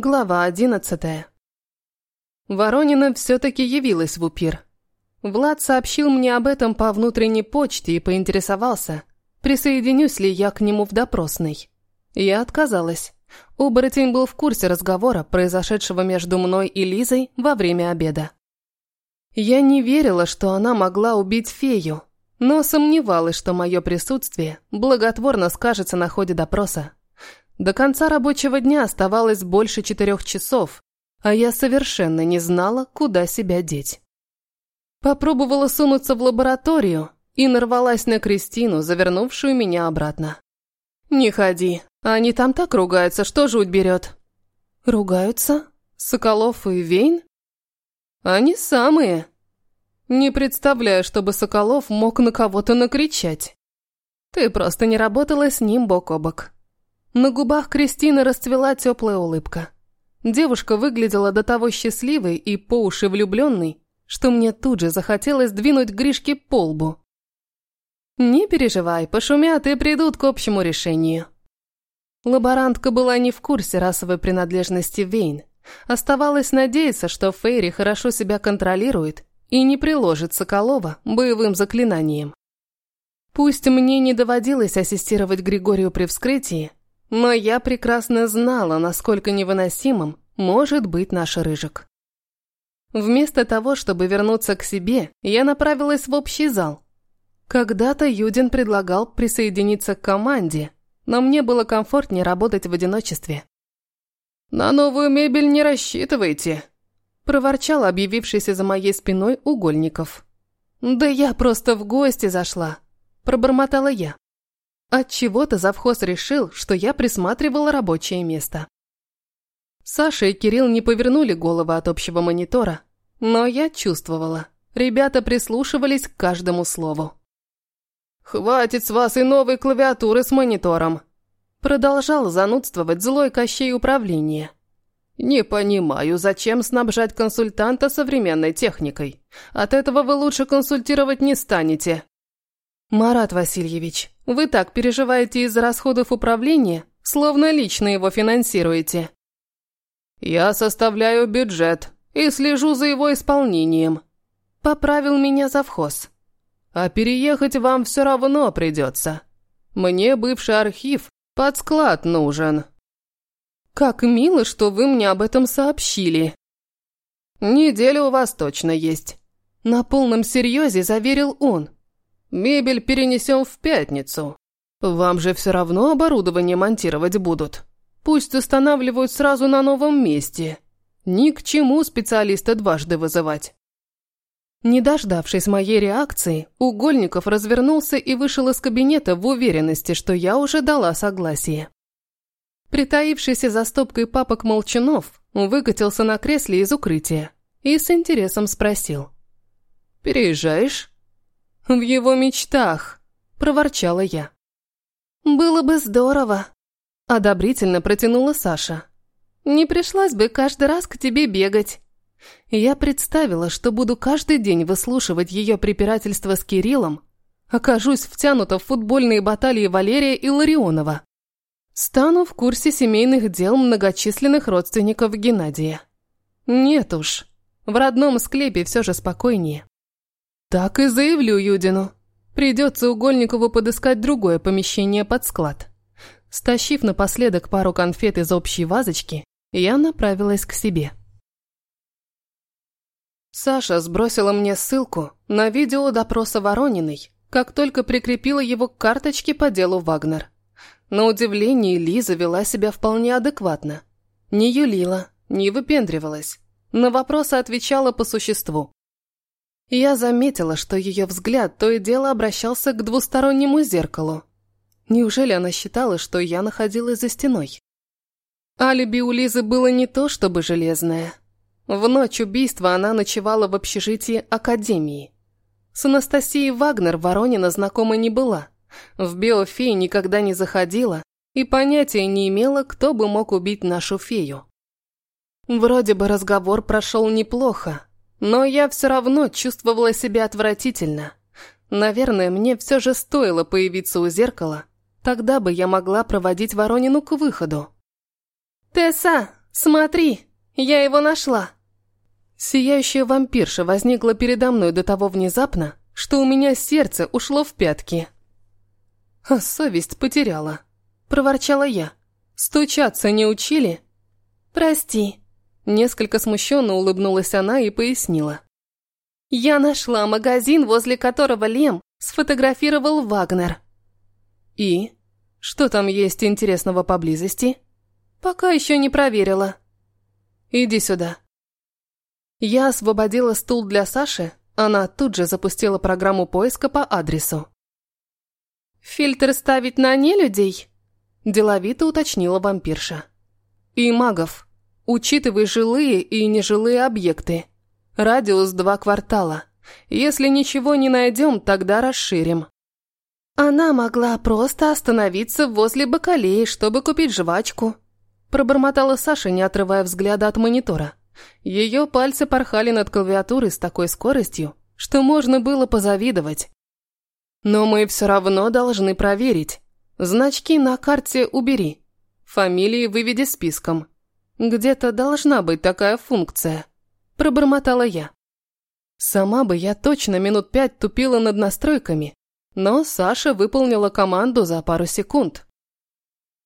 Глава одиннадцатая. Воронина все-таки явилась в упир. Влад сообщил мне об этом по внутренней почте и поинтересовался, присоединюсь ли я к нему в допросной. Я отказалась. Оборотень был в курсе разговора, произошедшего между мной и Лизой во время обеда. Я не верила, что она могла убить фею, но сомневалась, что мое присутствие благотворно скажется на ходе допроса. До конца рабочего дня оставалось больше четырех часов, а я совершенно не знала, куда себя деть. Попробовала сунуться в лабораторию и нарвалась на Кристину, завернувшую меня обратно. «Не ходи, они там так ругаются, что жуть берет». «Ругаются? Соколов и Вейн?» «Они самые». Не представляю, чтобы Соколов мог на кого-то накричать. Ты просто не работала с ним бок о бок. На губах Кристины расцвела теплая улыбка. Девушка выглядела до того счастливой и по уши влюбленной, что мне тут же захотелось двинуть Гришке по лбу. «Не переживай, пошумят и придут к общему решению». Лаборантка была не в курсе расовой принадлежности Вейн. Оставалось надеяться, что Фейри хорошо себя контролирует и не приложит Соколова боевым заклинанием. Пусть мне не доводилось ассистировать Григорию при вскрытии, но я прекрасно знала, насколько невыносимым может быть наш Рыжик. Вместо того, чтобы вернуться к себе, я направилась в общий зал. Когда-то Юдин предлагал присоединиться к команде, но мне было комфортнее работать в одиночестве. «На новую мебель не рассчитывайте», – проворчал объявившийся за моей спиной угольников. «Да я просто в гости зашла», – пробормотала я. Отчего-то завхоз решил, что я присматривала рабочее место. Саша и Кирилл не повернули головы от общего монитора, но я чувствовала. Ребята прислушивались к каждому слову. «Хватит с вас и новой клавиатуры с монитором!» Продолжал занудствовать злой Кощей управления. «Не понимаю, зачем снабжать консультанта современной техникой? От этого вы лучше консультировать не станете». «Марат Васильевич, вы так переживаете из-за расходов управления, словно лично его финансируете». «Я составляю бюджет и слежу за его исполнением», – поправил меня завхоз. «А переехать вам все равно придется. Мне бывший архив под склад нужен». «Как мило, что вы мне об этом сообщили». «Неделя у вас точно есть», – на полном серьезе заверил он. Мебель перенесем в пятницу. Вам же все равно оборудование монтировать будут. Пусть устанавливают сразу на новом месте. Ни к чему специалиста дважды вызывать. Не дождавшись моей реакции, Угольников развернулся и вышел из кабинета в уверенности, что я уже дала согласие. Притаившийся за стопкой папок Молчанов выкатился на кресле из укрытия и с интересом спросил. «Переезжаешь?» «В его мечтах», – проворчала я. «Было бы здорово», – одобрительно протянула Саша. «Не пришлось бы каждый раз к тебе бегать». Я представила, что буду каждый день выслушивать ее препирательство с Кириллом, окажусь втянута в футбольные баталии Валерия и Ларионова. Стану в курсе семейных дел многочисленных родственников Геннадия. Нет уж, в родном склепе все же спокойнее. Так и заявлю Юдину. Придется Угольникову подыскать другое помещение под склад. Стащив напоследок пару конфет из общей вазочки, я направилась к себе. Саша сбросила мне ссылку на видео допроса Ворониной, как только прикрепила его к карточке по делу Вагнер. На удивление Лиза вела себя вполне адекватно. Не юлила, не выпендривалась. На вопросы отвечала по существу. Я заметила, что ее взгляд то и дело обращался к двустороннему зеркалу. Неужели она считала, что я находилась за стеной? Алиби у Лизы было не то чтобы железное. В ночь убийства она ночевала в общежитии Академии. С Анастасией Вагнер Воронина знакома не была. В биофей никогда не заходила и понятия не имела, кто бы мог убить нашу фею. Вроде бы разговор прошел неплохо, но я все равно чувствовала себя отвратительно. Наверное, мне все же стоило появиться у зеркала. Тогда бы я могла проводить Воронину к выходу. «Тесса, смотри, я его нашла!» Сияющая вампирша возникла передо мной до того внезапно, что у меня сердце ушло в пятки. А совесть потеряла. Проворчала я. «Стучаться не учили?» «Прости». Несколько смущенно улыбнулась она и пояснила. «Я нашла магазин, возле которого Лем сфотографировал Вагнер». «И? Что там есть интересного поблизости?» «Пока еще не проверила». «Иди сюда». Я освободила стул для Саши, она тут же запустила программу поиска по адресу. «Фильтр ставить на нелюдей?» Деловито уточнила вампирша. «И магов. Учитывай жилые и нежилые объекты. Радиус два квартала. Если ничего не найдем, тогда расширим». Она могла просто остановиться возле бакалеи, чтобы купить жвачку. Пробормотала Саша, не отрывая взгляда от монитора. Ее пальцы порхали над клавиатурой с такой скоростью, что можно было позавидовать. Но мы все равно должны проверить. Значки на карте убери. Фамилии выведи списком. Где-то должна быть такая функция. Пробормотала я. Сама бы я точно минут пять тупила над настройками, но Саша выполнила команду за пару секунд.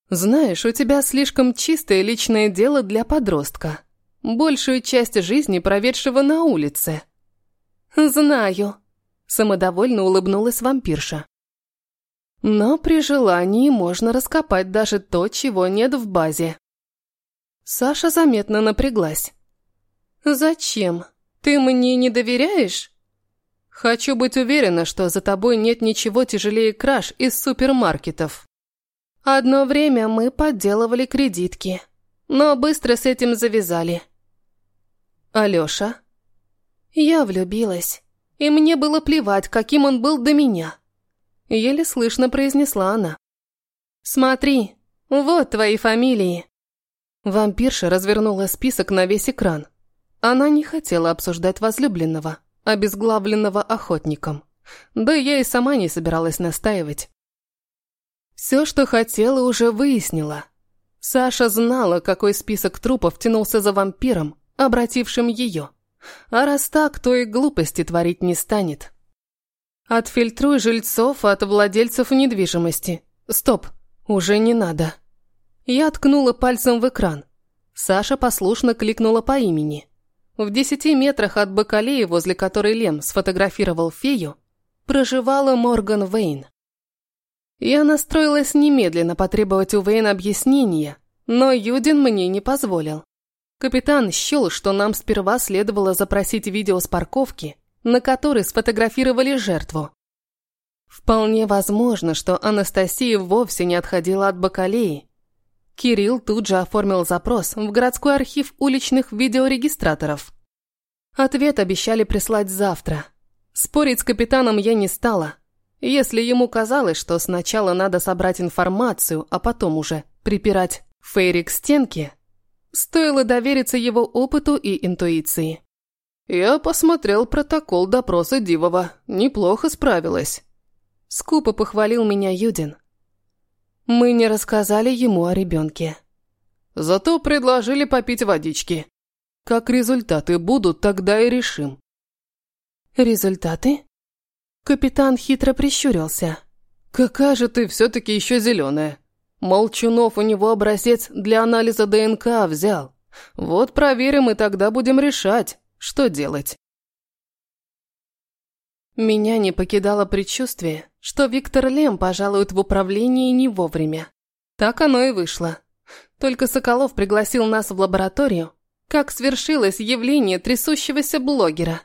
Знаешь, у тебя слишком чистое личное дело для подростка. Большую часть жизни проведшего на улице. Знаю. Самодовольно улыбнулась вампирша. Но при желании можно раскопать даже то, чего нет в базе. Саша заметно напряглась. «Зачем? Ты мне не доверяешь?» «Хочу быть уверена, что за тобой нет ничего тяжелее краж из супермаркетов». Одно время мы подделывали кредитки, но быстро с этим завязали. Алёша? Я влюбилась и мне было плевать, каким он был до меня. Еле слышно произнесла она. «Смотри, вот твои фамилии». Вампирша развернула список на весь экран. Она не хотела обсуждать возлюбленного, обезглавленного охотником. Да я и сама не собиралась настаивать. Все, что хотела, уже выяснила. Саша знала, какой список трупов тянулся за вампиром, обратившим ее. А раз так, то и глупости творить не станет. Отфильтруй жильцов от владельцев недвижимости. Стоп, уже не надо. Я ткнула пальцем в экран. Саша послушно кликнула по имени. В десяти метрах от бакалеи, возле которой Лем сфотографировал фею, проживала Морган Вейн. Я настроилась немедленно потребовать у Вейн объяснения, но Юдин мне не позволил. Капитан счел, что нам сперва следовало запросить видео с парковки, на которой сфотографировали жертву. Вполне возможно, что Анастасия вовсе не отходила от бакалеи. Кирилл тут же оформил запрос в городской архив уличных видеорегистраторов. Ответ обещали прислать завтра. Спорить с капитаном я не стала. Если ему казалось, что сначала надо собрать информацию, а потом уже припирать Фейри к стенке, Стоило довериться его опыту и интуиции. «Я посмотрел протокол допроса Дивова. Неплохо справилась». Скупо похвалил меня Юдин. Мы не рассказали ему о ребенке. Зато предложили попить водички. Как результаты будут, тогда и решим. Результаты? Капитан хитро прищурился. Какая же ты все-таки еще зеленая. Молчунов у него образец для анализа ДНК взял. Вот проверим и тогда будем решать, что делать. Меня не покидало предчувствие, что Виктор Лем пожалует в управлении не вовремя. Так оно и вышло. Только Соколов пригласил нас в лабораторию, как свершилось явление трясущегося блогера.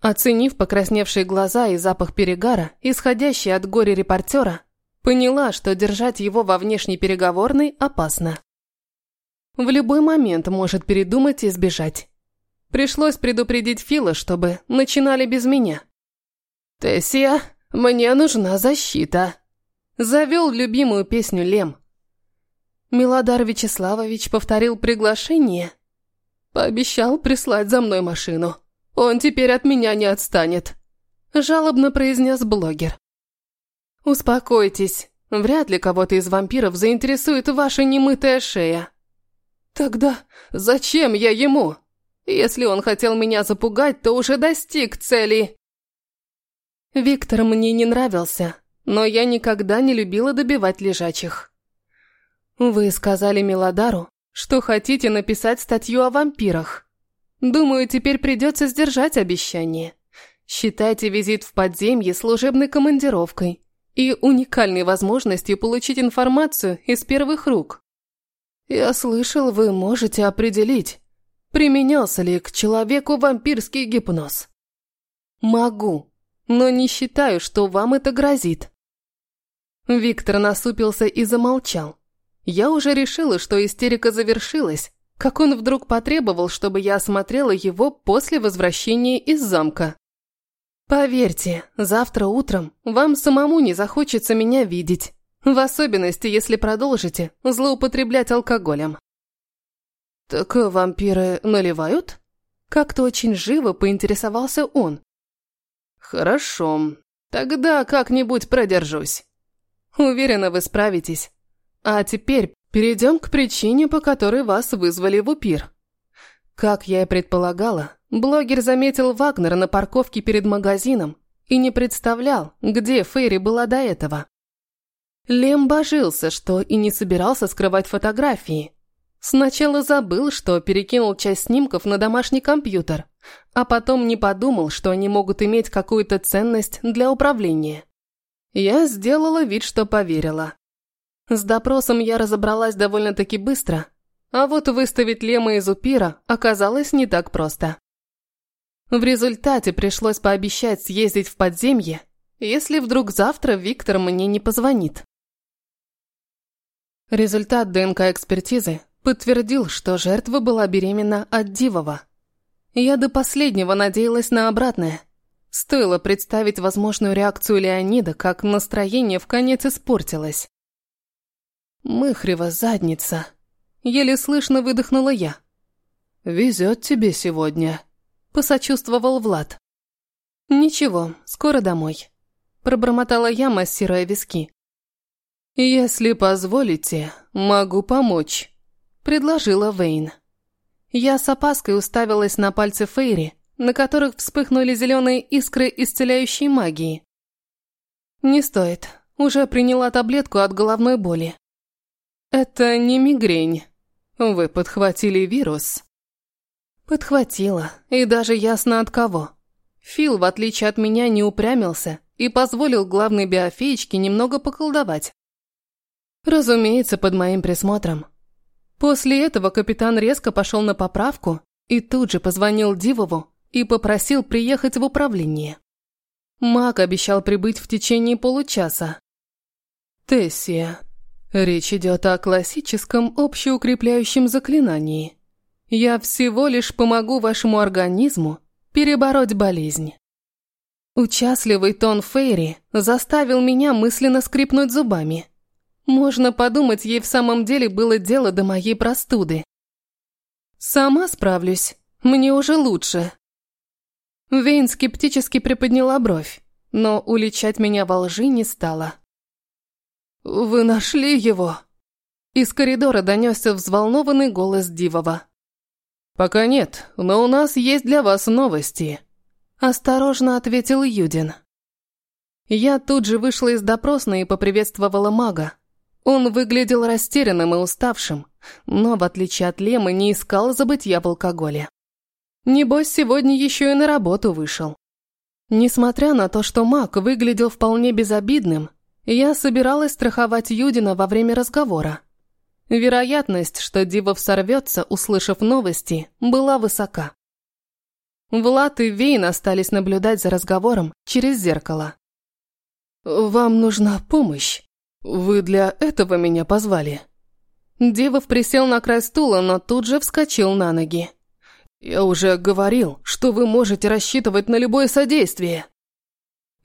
Оценив покрасневшие глаза и запах перегара, исходящий от горя репортера, Поняла, что держать его во внешней переговорной опасно. В любой момент может передумать и сбежать. Пришлось предупредить Фила, чтобы начинали без меня. «Тессия, мне нужна защита», – завел любимую песню Лем. Милодар Вячеславович повторил приглашение. Пообещал прислать за мной машину. Он теперь от меня не отстанет. Жалобно произнес блогер. «Успокойтесь, вряд ли кого-то из вампиров заинтересует ваша немытая шея». Тогда зачем я ему? Если он хотел меня запугать, то уже достиг цели. Виктор мне не нравился, но я никогда не любила добивать лежачих. Вы сказали Милодару, что хотите написать статью о вампирах. Думаю, теперь придется сдержать обещание. Считайте визит в подземье служебной командировкой и уникальной возможностью получить информацию из первых рук. Я слышал, вы можете определить, применялся ли к человеку вампирский гипноз. Могу, но не считаю, что вам это грозит. Виктор насупился и замолчал. Я уже решила, что истерика завершилась, как он вдруг потребовал, чтобы я осмотрела его после возвращения из замка. Поверьте, завтра утром вам самому не захочется меня видеть, в особенности, если продолжите злоупотреблять алкоголем. Так вампиры наливают? Как-то очень живо поинтересовался он. Хорошо, тогда как-нибудь продержусь. Уверена, вы справитесь. А теперь перейдем к причине, по которой вас вызвали в упир. Как я и предполагала, блогер заметил Вагнера на парковке перед магазином и не представлял, где Фейри была до этого. Лем божился, что и не собирался скрывать фотографии. Сначала забыл, что перекинул часть снимков на домашний компьютер, а потом не подумал, что они могут иметь какую-то ценность для управления. Я сделала вид, что поверила. С допросом я разобралась довольно-таки быстро, а вот выставить Лема из Упира оказалось не так просто. В результате пришлось пообещать съездить в подземье, если вдруг завтра Виктор мне не позвонит. Результат ДНК-экспертизы подтвердил, что жертва была беременна от Дивова. Я до последнего надеялась на обратное. Стоило представить возможную реакцию Леонида, как настроение в конец испортилось. Мыхрева задница. Еле слышно выдохнула я. «Везет тебе сегодня», — посочувствовал Влад. «Ничего, скоро домой», — пробормотала я, массируя виски. «Если позволите, могу помочь», — предложила Вейн. Я с опаской уставилась на пальцы Фейри, на которых вспыхнули зеленые искры исцеляющей магии. «Не стоит, уже приняла таблетку от головной боли», «Это не мигрень. Вы подхватили вирус». Подхватила, и даже ясно от кого. Фил, в отличие от меня, не упрямился и позволил главной биофеечке немного поколдовать. Разумеется, под моим присмотром. После этого капитан резко пошел на поправку и тут же позвонил Дивову и попросил приехать в управление. Маг обещал прибыть в течение получаса. «Тессия, Речь идет о классическом общеукрепляющем заклинании. Я всего лишь помогу вашему организму перебороть болезнь. Участливый тон Фейри заставил меня мысленно скрипнуть зубами. Можно подумать, ей в самом деле было дело до моей простуды. Сама справлюсь, мне уже лучше. Вейн скептически приподняла бровь, но уличать меня во лжи не стала. «Вы нашли его?» Из коридора донесся взволнованный голос Дивова. «Пока нет, но у нас есть для вас новости», – осторожно ответил Юдин. Я тут же вышла из допросной и поприветствовала мага. Он выглядел растерянным и уставшим, но, в отличие от Лемы, не искал забытья в алкоголе. Небось, сегодня еще и на работу вышел. Несмотря на то, что маг выглядел вполне безобидным, я собиралась страховать Юдина во время разговора. Вероятность, что Дивов сорвется, услышав новости, была высока. Влад и Вейн остались наблюдать за разговором через зеркало. «Вам нужна помощь. Вы для этого меня позвали?» Дивов присел на край стула, но тут же вскочил на ноги. «Я уже говорил, что вы можете рассчитывать на любое содействие».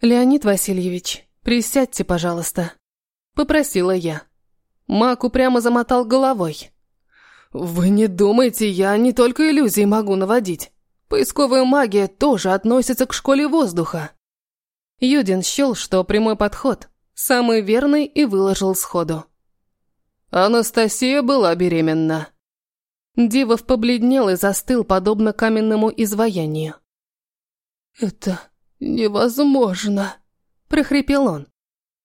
«Леонид Васильевич, «Присядьте, пожалуйста», — попросила я. Мак упрямо замотал головой. «Вы не думайте, я не только иллюзии могу наводить. Поисковая магия тоже относится к школе воздуха». Юдин счел, что прямой подход самый верный и выложил сходу. Анастасия была беременна. Дивов побледнел и застыл, подобно каменному изваянию. «Это невозможно», – прохрипел он.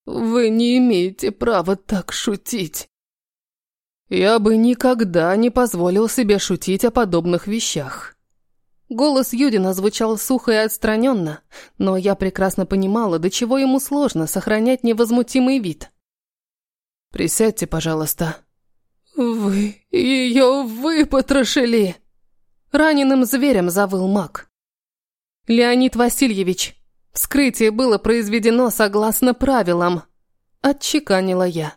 «Вы не имеете права так шутить». «Я бы никогда не позволил себе шутить о подобных вещах». Голос Юдина звучал сухо и отстраненно, но я прекрасно понимала, до чего ему сложно сохранять невозмутимый вид. «Присядьте, пожалуйста». «Вы ее выпотрошили!» Раненым зверем завыл маг. «Леонид Васильевич, вскрытие было произведено согласно правилам», – отчеканила я.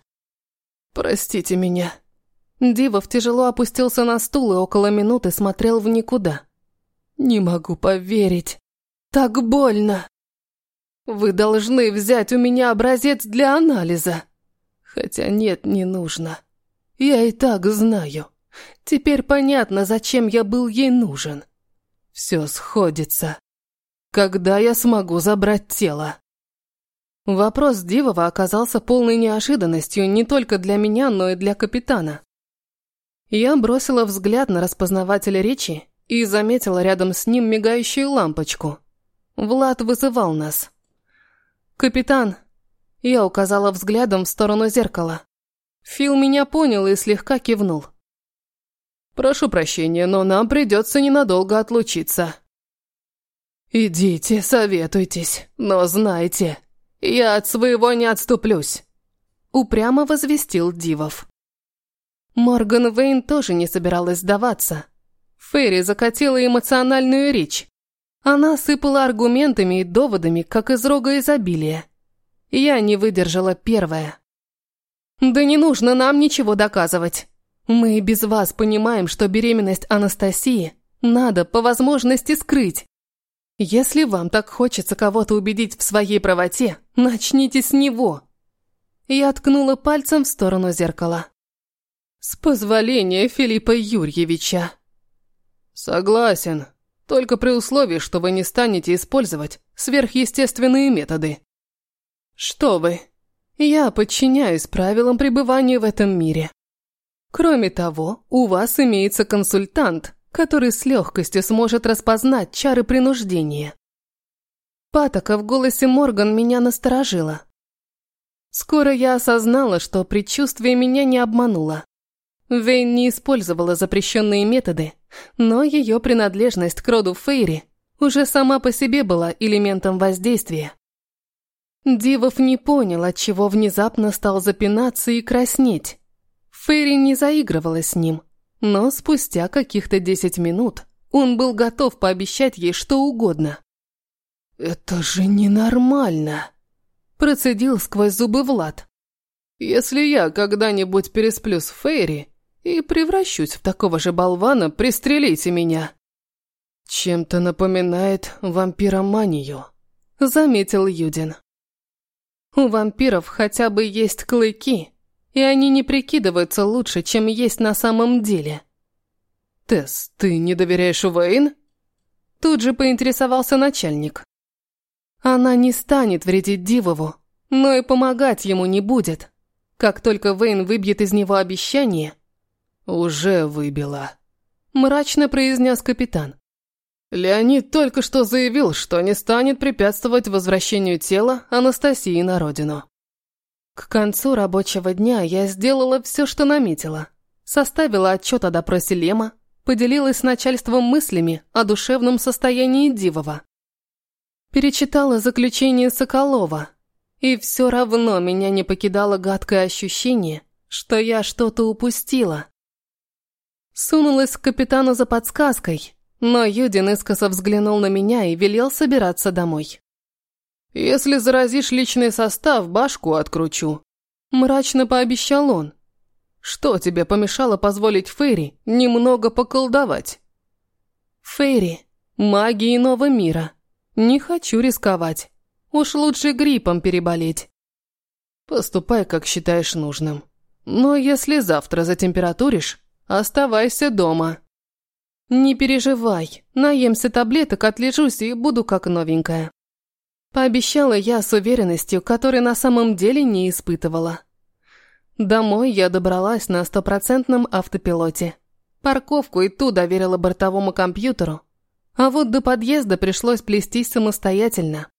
«Простите меня». Дивов тяжело опустился на стул и около минуты смотрел в никуда. «Не могу поверить. Так больно. Вы должны взять у меня образец для анализа. Хотя нет, не нужно. Я и так знаю. Теперь понятно, зачем я был ей нужен. Все сходится. Когда я смогу забрать тело?» Вопрос Дивова оказался полной неожиданностью не только для меня, но и для капитана. Я бросила взгляд на распознавателя речи и заметила рядом с ним мигающую лампочку. Влад вызывал нас. «Капитан!» Я указала взглядом в сторону зеркала. Фил меня понял и слегка кивнул. «Прошу прощения, но нам придется ненадолго отлучиться». «Идите, советуйтесь, но знайте, я от своего не отступлюсь», — упрямо возвестил Дивов. Морган Вейн тоже не собиралась сдаваться. Ферри закатила эмоциональную речь. Она сыпала аргументами и доводами, как из рога изобилия. Я не выдержала первая. «Да не нужно нам ничего доказывать. Мы без вас понимаем, что беременность Анастасии надо по возможности скрыть. Если вам так хочется кого-то убедить в своей правоте, начните с него». Я ткнула пальцем в сторону зеркала. «С позволения Филиппа Юрьевича». «Согласен, только при условии, что вы не станете использовать сверхъестественные методы». «Что вы? Я подчиняюсь правилам пребывания в этом мире. Кроме того, у вас имеется консультант, который с легкостью сможет распознать чары принуждения». Патока в голосе Морган меня насторожила. Скоро я осознала, что предчувствие меня не обмануло. Вейн не использовала запрещенные методы, но ее принадлежность к роду Фейри уже сама по себе была элементом воздействия. Дивов не понял, от чего внезапно стал запинаться и краснеть. Фейри не заигрывала с ним, но спустя каких-то десять минут он был готов пообещать ей что угодно. «Это же ненормально!» Процедил сквозь зубы Влад. «Если я когда-нибудь пересплю с Фейри, и превращусь в такого же болвана, пристрелите меня». «Чем-то напоминает вампироманию», — заметил Юдин. «У вампиров хотя бы есть клыки, и они не прикидываются лучше, чем есть на самом деле». «Тесс, ты не доверяешь Уэйн?» Тут же поинтересовался начальник. Она не станет вредить Дивову, но и помогать ему не будет. Как только Вейн выбьет из него обещание, «Уже выбила», – мрачно произнес капитан. Леонид только что заявил, что не станет препятствовать возвращению тела Анастасии на родину. К концу рабочего дня я сделала все, что наметила. Составила отчет о допросе Лема, поделилась с начальством мыслями о душевном состоянии Дивова. Перечитала заключение Соколова, и все равно меня не покидало гадкое ощущение, что я что-то упустила. Сунулась к капитану за подсказкой, но Юдин искоса взглянул на меня и велел собираться домой. «Если заразишь личный состав, башку откручу», – мрачно пообещал он. «Что тебе помешало позволить Фейри немного поколдовать?» «Фейри, маги иного мира. Не хочу рисковать. Уж лучше гриппом переболеть». «Поступай, как считаешь нужным. Но если завтра затемпературишь, Оставайся дома. Не переживай, наемся таблеток, отлежусь и буду как новенькая. Пообещала я с уверенностью, которой на самом деле не испытывала. Домой я добралась на стопроцентном автопилоте. Парковку и ту доверила бортовому компьютеру, а вот до подъезда пришлось плестись самостоятельно.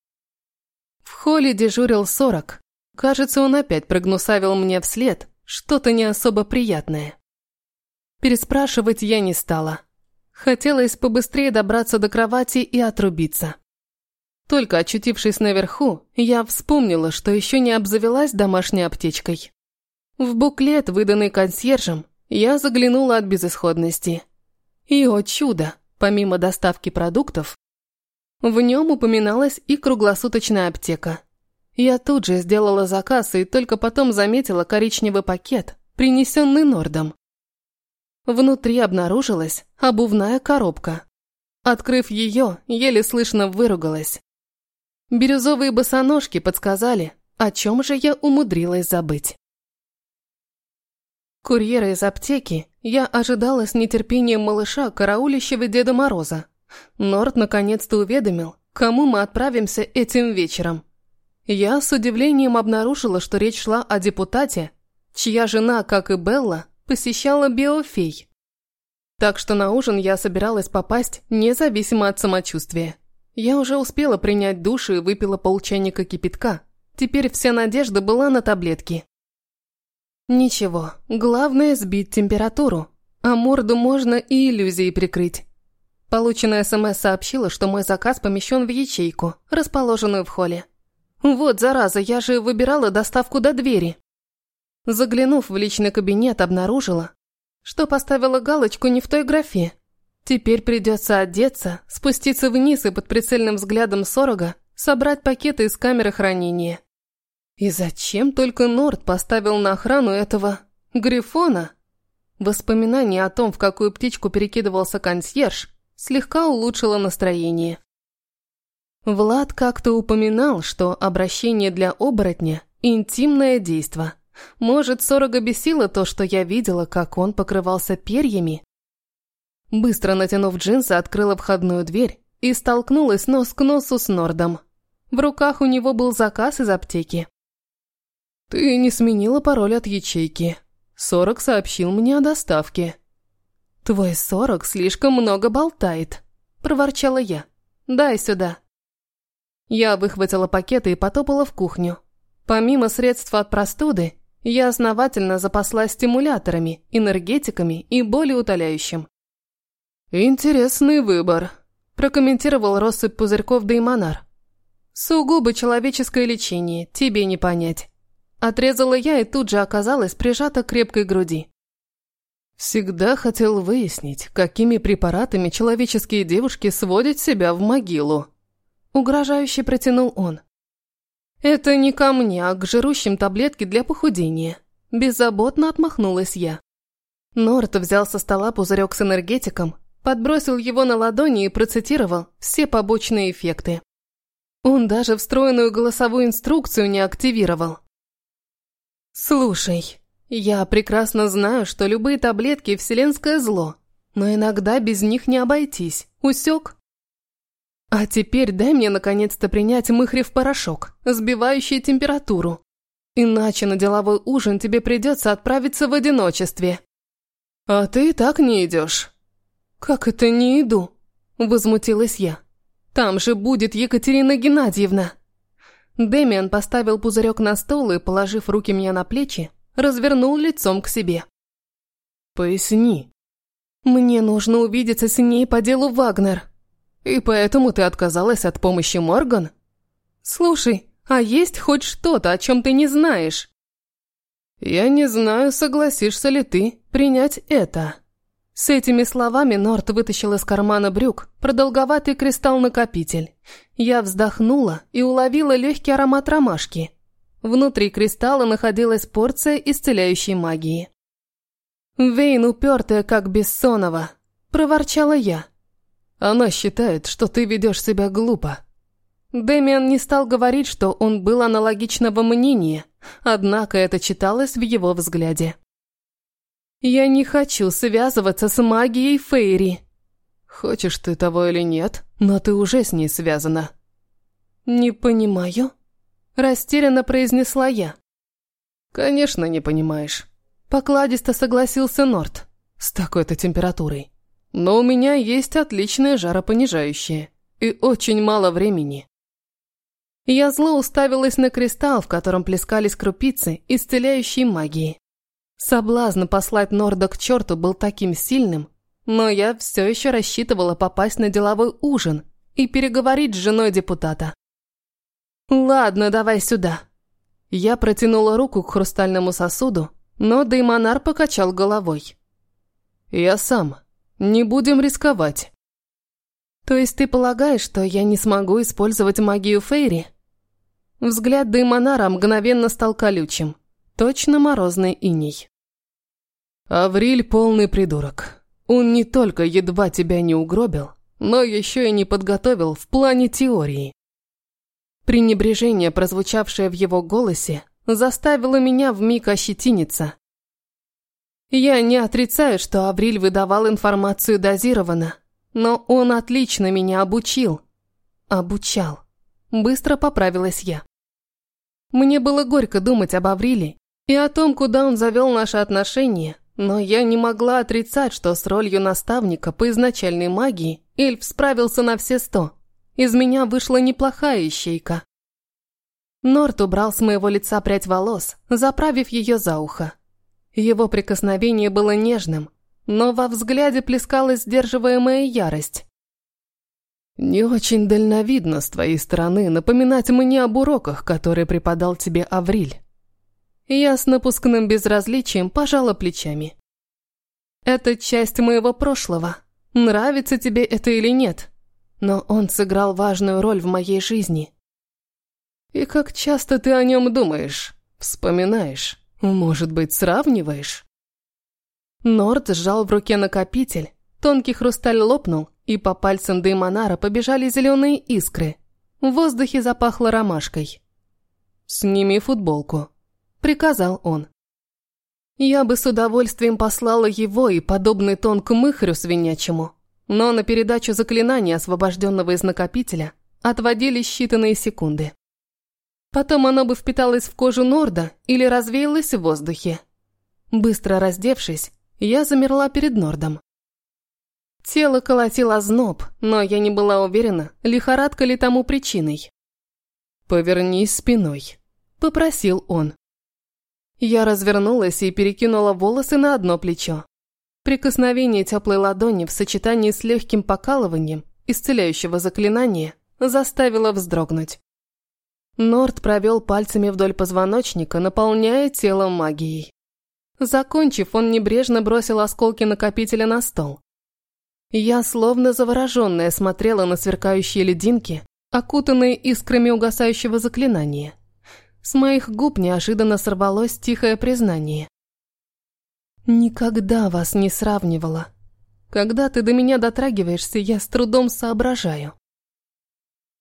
В холле дежурил сорок. Кажется, он опять прогнусавил мне вслед, что-то не особо приятное. Переспрашивать я не стала. Хотелось побыстрее добраться до кровати и отрубиться. Только очутившись наверху, я вспомнила, что еще не обзавелась домашней аптечкой. В буклет, выданный консьержем, я заглянула от безысходности. И, о чудо, помимо доставки продуктов, в нем упоминалась и круглосуточная аптека. Я тут же сделала заказ и только потом заметила коричневый пакет, принесенный Нордом. Внутри обнаружилась обувная коробка. Открыв ее, еле слышно выругалась. Бирюзовые босоножки подсказали, о чем же я умудрилась забыть. Курьера из аптеки я ожидала с нетерпением малыша, караулящего Деда Мороза. Норд наконец-то уведомил, кому мы отправимся этим вечером. Я с удивлением обнаружила, что речь шла о депутате, чья жена, как и Белла, посещала биофей. Так что на ужин я собиралась попасть независимо от самочувствия. Я уже успела принять душ и выпила полчайника кипятка. Теперь вся надежда была на таблетки. Ничего, главное сбить температуру, а морду можно и иллюзией прикрыть. Полученная СМС сообщила, что мой заказ помещен в ячейку, расположенную в холле. Вот, зараза, я же выбирала доставку до двери. Заглянув в личный кабинет, обнаружила, что поставила галочку не в той графе. Теперь придется одеться, спуститься вниз и под прицельным взглядом Сорога собрать пакеты из камеры хранения. И зачем только Норд поставил на охрану этого Грифона? Воспоминание о том, в какую птичку перекидывался консьерж, слегка улучшило настроение. Влад как-то упоминал, что обращение для оборотня – интимное действо. Может, Сорога бесило то, что я видела, как он покрывался перьями? Быстро натянув джинсы, открыла входную дверь и столкнулась нос к носу с Нордом. В руках у него был заказ из аптеки. «Ты не сменила пароль от ячейки. Сорок сообщил мне о доставке». «Твой сорок слишком много болтает», – проворчала я. «Дай сюда». Я выхватила пакеты и потопала в кухню. Помимо средств от простуды, я основательно запаслась стимуляторами, энергетиками и болеутоляющим. «Интересный выбор», – прокомментировал россыпь пузырьков Деймонар. «Сугубо человеческое лечение, тебе не понять». Отрезала я и тут же оказалась прижата к крепкой груди. Всегда хотел выяснить, какими препаратами человеческие девушки сводят себя в могилу. Угрожающе протянул он. Это не ко мне, а к жирущим таблетки для похудения. Беззаботно отмахнулась я. Норт взял со стола пузырек с энергетиком, подбросил его на ладони и процитировал все побочные эффекты. Он даже встроенную голосовую инструкцию не активировал. «Слушай, я прекрасно знаю, что любые таблетки – вселенское зло, но иногда без них не обойтись. Усек?» «А теперь дай мне наконец-то принять мыхрев порошок, сбивающий температуру. Иначе на деловой ужин тебе придется отправиться в одиночестве». «А ты так не идешь». «Как это не иду?» – возмутилась я. «Там же будет Екатерина Геннадьевна». Дэмиан поставил пузырек на стол и, положив руки мне на плечи, развернул лицом к себе. «Поясни». «Мне нужно увидеться с ней по делу Вагнер». «И поэтому ты отказалась от помощи Морган?» «Слушай, а есть хоть что-то, о чем ты не знаешь?» «Я не знаю, согласишься ли ты принять это». С этими словами Норт вытащил из кармана брюк продолговатый кристалл-накопитель. Я вздохнула и уловила легкий аромат ромашки. Внутри кристалла находилась порция исцеляющей магии. «Вейн упертая, как Бессонова», – проворчала я. «Она считает, что ты ведешь себя глупо». Дэмиан не стал говорить, что он был аналогичного мнения, однако это читалось в его взгляде. «Я не хочу связываться с магией Фейри». «Хочешь ты того или нет, но ты уже с ней связана». «Не понимаю», – растерянно произнесла я. «Конечно, не понимаешь». Покладисто согласился Норт. с такой-то температурой. Но у меня есть отличное жаропонижающее и очень мало времени. Я зло уставилась на кристалл, в котором плескались крупицы исцеляющей магии. Соблазн послать Норда к черту был таким сильным, но я все еще рассчитывала попасть на деловой ужин и переговорить с женой депутата. «Ладно, давай сюда». Я протянула руку к хрустальному сосуду, но Деймонар покачал головой. «Я сам. Не будем рисковать». «То есть ты полагаешь, что я не смогу использовать магию Фейри?» Взгляд Деймонара мгновенно стал колючим. Точно морозный иней. «Авриль полный придурок. Он не только едва тебя не угробил, но еще и не подготовил в плане теории. Пренебрежение, прозвучавшее в его голосе, заставило меня вмиг ощетиниться. Я не отрицаю, что Авриль выдавал информацию дозированно, но он отлично меня обучил. Обучал. Быстро поправилась я. Мне было горько думать об Авриле и о том, куда он завел наши отношения, но я не могла отрицать, что с ролью наставника по изначальной магии эльф справился на все сто. Из меня вышла неплохая ищейка. Норт убрал с моего лица прядь волос, заправив ее за ухо. Его прикосновение было нежным, но во взгляде плескалась сдерживаемая ярость. «Не очень дальновидно с твоей стороны напоминать мне об уроках, которые преподал тебе Авриль». Я с напускным безразличием пожала плечами. «Это часть моего прошлого. Нравится тебе это или нет?» но он сыграл важную роль в моей жизни. И как часто ты о нем думаешь, вспоминаешь, может быть, сравниваешь? Норд сжал в руке накопитель, тонкий хрусталь лопнул, и по пальцам Деймонара побежали зеленые искры. В воздухе запахло ромашкой. «Сними футболку», — приказал он. Я бы с удовольствием послала его и подобный тон к мыхрю свинячему, но на передачу заклинания, освобожденного из накопителя, отводили считанные секунды. Потом оно бы впиталось в кожу Норда или развеялось в воздухе. Быстро раздевшись, я замерла перед Нордом. Тело колотило зноб, но я не была уверена, лихорадка ли тому причиной. «Повернись спиной», — попросил он. Я развернулась и перекинула волосы на одно плечо. Прикосновение теплой ладони в сочетании с легким покалыванием исцеляющего заклинания заставило вздрогнуть. Норд провел пальцами вдоль позвоночника, наполняя тело магией. Закончив, он небрежно бросил осколки накопителя на стол. Я, словно завороженная, смотрела на сверкающие лединки, окутанные искрами угасающего заклинания. С моих губ неожиданно сорвалось тихое признание. Никогда вас не сравнивала. Когда ты до меня дотрагиваешься, я с трудом соображаю.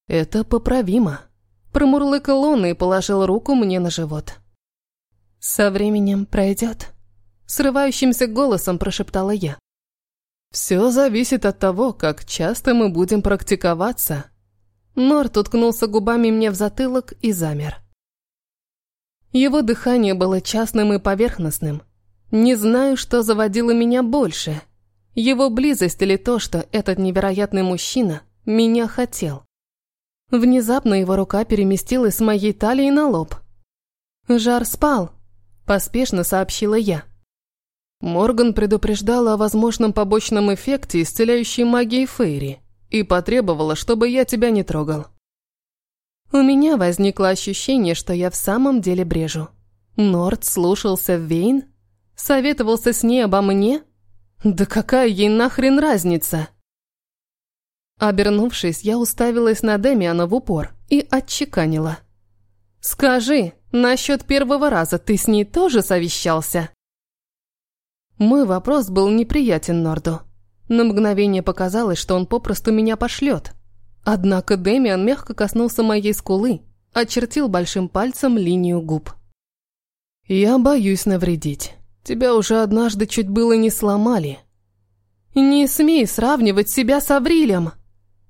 Это поправимо. Промурлыкал он и положил руку мне на живот. Со временем пройдет. Срывающимся голосом прошептала я. Все зависит от того, как часто мы будем практиковаться. Норт уткнулся губами мне в затылок и замер. Его дыхание было частным и поверхностным, не знаю, что заводило меня больше. Его близость или то, что этот невероятный мужчина меня хотел. Внезапно его рука переместилась с моей талии на лоб. «Жар спал», – поспешно сообщила я. Морган предупреждала о возможном побочном эффекте исцеляющей магии Фейри и потребовала, чтобы я тебя не трогал. У меня возникло ощущение, что я в самом деле брежу. Норд слушался Вейн Советовался с ней обо мне? Да какая ей нахрен разница? Обернувшись, я уставилась на Демиана в упор и отчеканила. «Скажи, насчет первого раза ты с ней тоже совещался?» Мой вопрос был неприятен Норду. На мгновение показалось, что он попросту меня пошлет. Однако Демиан мягко коснулся моей скулы, очертил большим пальцем линию губ. «Я боюсь навредить. Тебя уже однажды чуть было не сломали. Не смей сравнивать себя с Аврилем.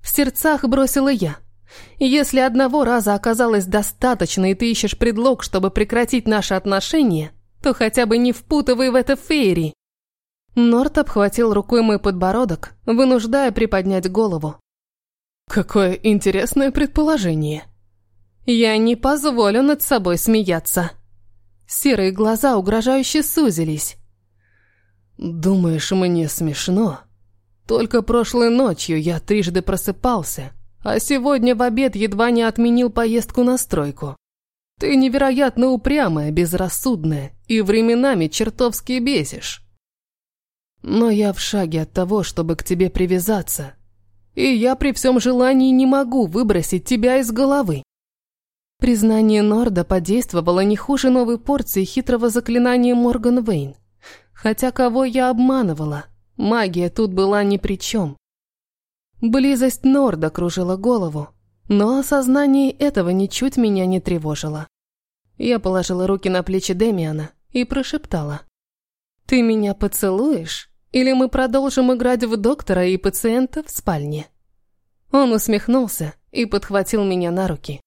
В сердцах бросила я. Если одного раза оказалось достаточно, и ты ищешь предлог, чтобы прекратить наши отношения, то хотя бы не впутывай в это Фейри. Норт обхватил рукой мой подбородок, вынуждая приподнять голову. Какое интересное предположение. Я не позволю над собой смеяться. Серые глаза угрожающе сузились. Думаешь, мне смешно? Только прошлой ночью я трижды просыпался, а сегодня в обед едва не отменил поездку на стройку. Ты невероятно упрямая, безрассудная и временами чертовски бесишь. Но я в шаге от того, чтобы к тебе привязаться. И я при всем желании не могу выбросить тебя из головы. Признание Норда подействовало не хуже новой порции хитрого заклинания Морган Вейн. Хотя кого я обманывала? Магия тут была ни при чем. Близость Норда кружила голову, но осознание этого ничуть меня не тревожило. Я положила руки на плечи Демиана и прошептала. «Ты меня поцелуешь? Или мы продолжим играть в доктора и пациента в спальне?» Он усмехнулся и подхватил меня на руки.